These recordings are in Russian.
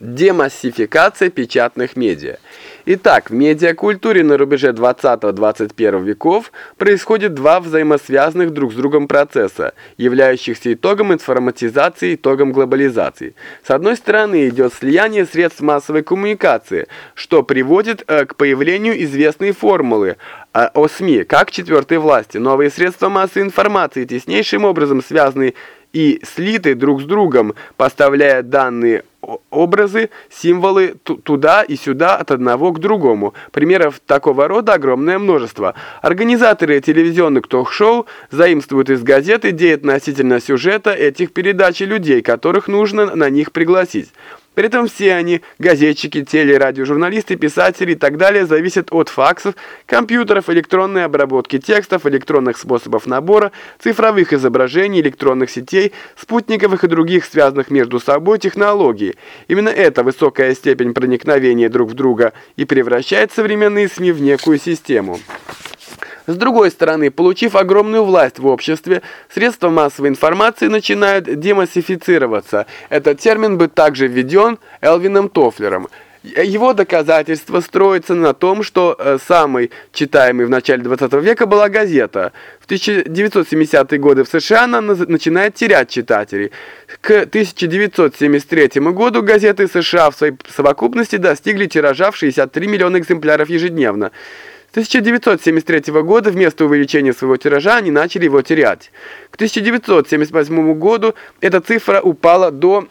Демассификация печатных медиа. Итак, в медиакультуре на рубеже 20-21 веков происходит два взаимосвязанных друг с другом процесса, являющихся итогом информатизации и итогом глобализации. С одной стороны идет слияние средств массовой коммуникации, что приводит э, к появлению известной формулы о СМИ, как четвертой власти. Новые средства массовой информации, теснейшим образом связаны и слиты друг с другом, поставляя данные образы, символы туда и сюда от одного к другому. Примеров такого рода огромное множество. Организаторы телевизионных ток-шоу заимствуют из газеты идеи относительно сюжета этих передач и людей, которых нужно на них пригласить. При этом все они, газетчики, телерадиожурналисты, писатели и так далее, зависят от факсов, компьютеров, электронной обработки текстов, электронных способов набора, цифровых изображений, электронных сетей, спутниковых и других связанных между собой технологий. Именно эта высокая степень проникновения друг в друга и превращает современные СМИ в некую систему. С другой стороны, получив огромную власть в обществе, средства массовой информации начинают демассифицироваться. Этот термин был также введен Элвином Тофлером. Его доказательство строится на том, что э, самой читаемой в начале 20 века была газета. В 1970-е годы в США она начинает терять читателей. К 1973 году газеты США в своей совокупности достигли тиража в 63 миллиона экземпляров ежедневно. С 1973 года вместо увеличения своего тиража они начали его терять. К 1978 году эта цифра упала до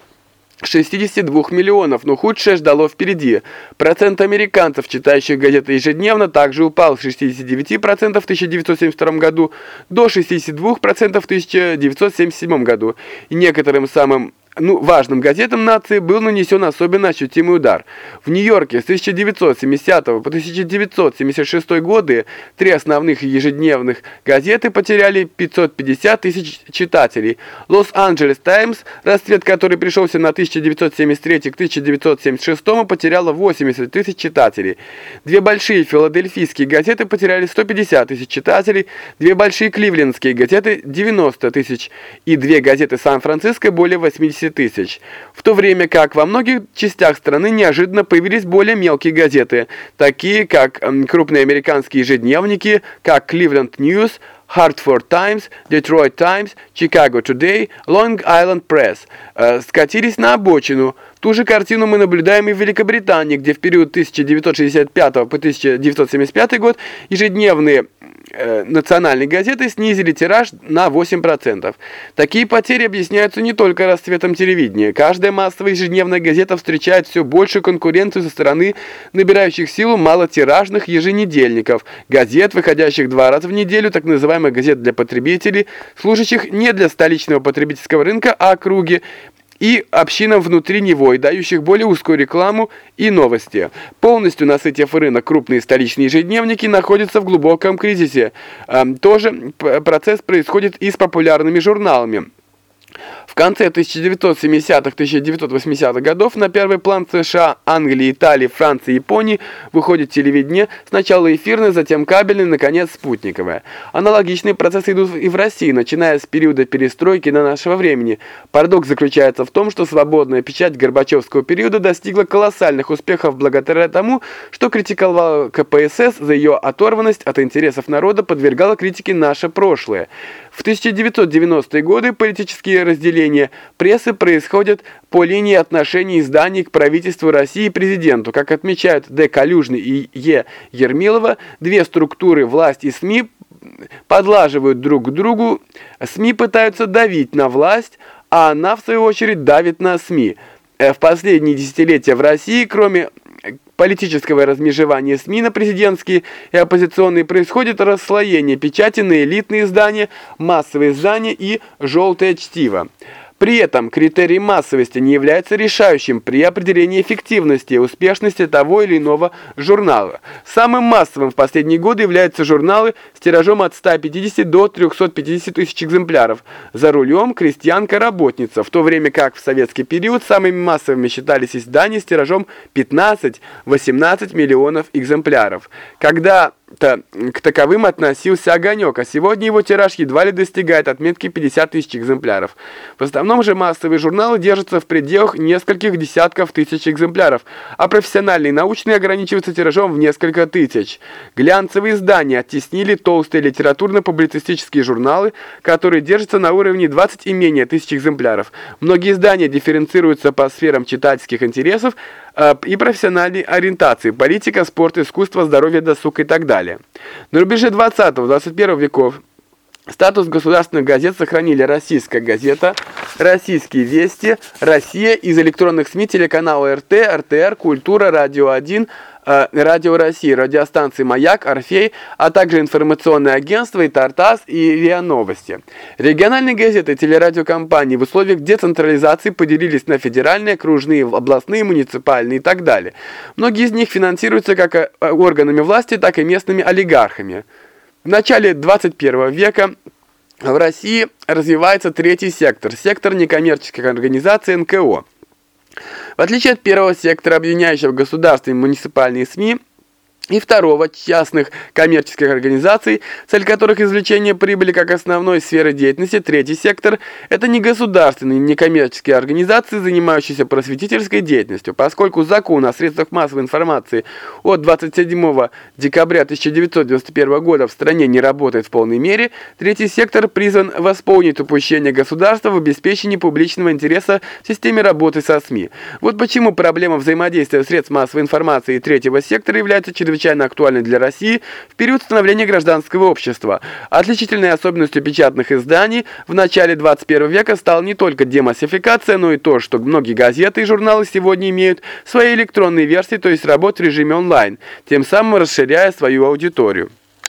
62 миллионов, но худшее ждало впереди. Процент американцев, читающих газеты ежедневно, также упал с 69% в 1972 году до 62% в 1977 году. И некоторым самым ну, важным газетам нации был нанесен особенно ощутимый удар. В Нью-Йорке с 1970 по 1976 годы три основных ежедневных газеты потеряли 550 тысяч читателей. Лос-Анджелес Таймс, расцвет который пришелся на 1973 к 1976, потеряла 80 тысяч читателей. Две большие филадельфийские газеты потеряли 150 тысяч читателей, две большие кливлендские газеты 90 тысяч и две газеты Сан-Франциско более 80 тысяч, в то время как во многих частях страны неожиданно появились более мелкие газеты, такие как крупные американские ежедневники, как Cleveland News, Hartford Times, Detroit Times, Chicago Today, Long Island Press э, скатились на обочину. Ту же картину мы наблюдаем и в Великобритании, где в период 1965 по 1975 год ежедневные Э, национальные газеты снизили тираж на 8%. Такие потери объясняются не только расцветом телевидения. Каждая массовая ежедневная газета встречает все большую конкуренцию со стороны набирающих силу малотиражных еженедельников, газет, выходящих два раза в неделю, так называемых газет для потребителей, служащих не для столичного потребительского рынка, а округи, и общинам внутри него, и дающих более узкую рекламу и новости. Полностью насытив рынок, крупные столичные ежедневники находятся в глубоком кризисе. Тоже процесс происходит и с популярными журналами. В конце 1970-1980-х годов на первый план США, Англии, Италии, Франции Японии выходит телевидение, сначала эфирное, затем кабельное, наконец спутниковое. Аналогичные процессы идут и в России, начиная с периода перестройки до нашего времени. Парадокс заключается в том, что свободная печать Горбачевского периода достигла колоссальных успехов благодаря тому, что критиковала КПСС за ее оторванность от интересов народа, подвергала критике наше прошлое. В 1990-е годы политические разделения прессы происходят по линии отношений изданий к правительству России и президенту. Как отмечают Д. Калюжный и Е. Ермилова, две структуры власть и СМИ подлаживают друг к другу, СМИ пытаются давить на власть, а она, в свою очередь, давит на СМИ. Э, в последние десятилетия в России, кроме политического размежевания СМИ на президентские и оппозиционные происходит расслоение печати на элитные издания, массовые издания и желтое чтиво. При этом критерий массовости не является решающим при определении эффективности и успешности того или иного журнала. Самым массовым в последние годы являются журналы с тиражом от 150 до 350 тысяч экземпляров. За рулем крестьянка-работница, в то время как в советский период самыми массовыми считались издания с тиражом 15-18 миллионов экземпляров. Когда к таковым относился «Огонек», а сегодня его тираж едва ли достигает отметки 50 тысяч экземпляров. В основном же массовые журналы держатся в пределах нескольких десятков тысяч экземпляров, а профессиональные и научные ограничиваются тиражом в несколько тысяч. Глянцевые издания оттеснили толстые литературно-публицистические журналы, которые держатся на уровне 20 и менее тысяч экземпляров. Многие издания дифференцируются по сферам читательских интересов, и профессиональной ориентации, политика, спорт, искусство, здоровье, досуг и так далее. На рубеже 20-21 веков Статус государственных газет сохранили «Российская газета», «Российские вести», «Россия» из электронных СМИ, телеканалы РТ, РТР, «Культура», «Радио 1», Э, Радио России, радиостанции «Маяк», «Орфей», а также информационные агентства и «Тартас» и РИА Новости. Региональные газеты и телерадиокомпании в условиях децентрализации поделились на федеральные, окружные, областные, муниципальные и так далее. Многие из них финансируются как э, органами власти, так и местными олигархами. В начале 21 века в России развивается третий сектор, сектор некоммерческих организаций НКО. В отличие от первого сектора, объединяющего государственные и муниципальные СМИ, и второго, частных коммерческих организаций, цель которых извлечение прибыли как основной сферы деятельности, третий сектор – это не государственные, не коммерческие организации, занимающиеся просветительской деятельностью, поскольку закон о средствах массовой информации от 27 декабря 1991 года в стране не работает в полной мере, третий сектор призван восполнить упущение государства в обеспечении публичного интереса в системе работы со СМИ. Вот почему проблема взаимодействия средств массовой информации и третьего сектора является чрезвычайно чрезвычайно актуальны для России в период становления гражданского общества. Отличительной особенностью печатных изданий в начале 21 века стала не только демассификация, но и то, что многие газеты и журналы сегодня имеют свои электронные версии, то есть работают в режиме онлайн, тем самым расширяя свою аудиторию.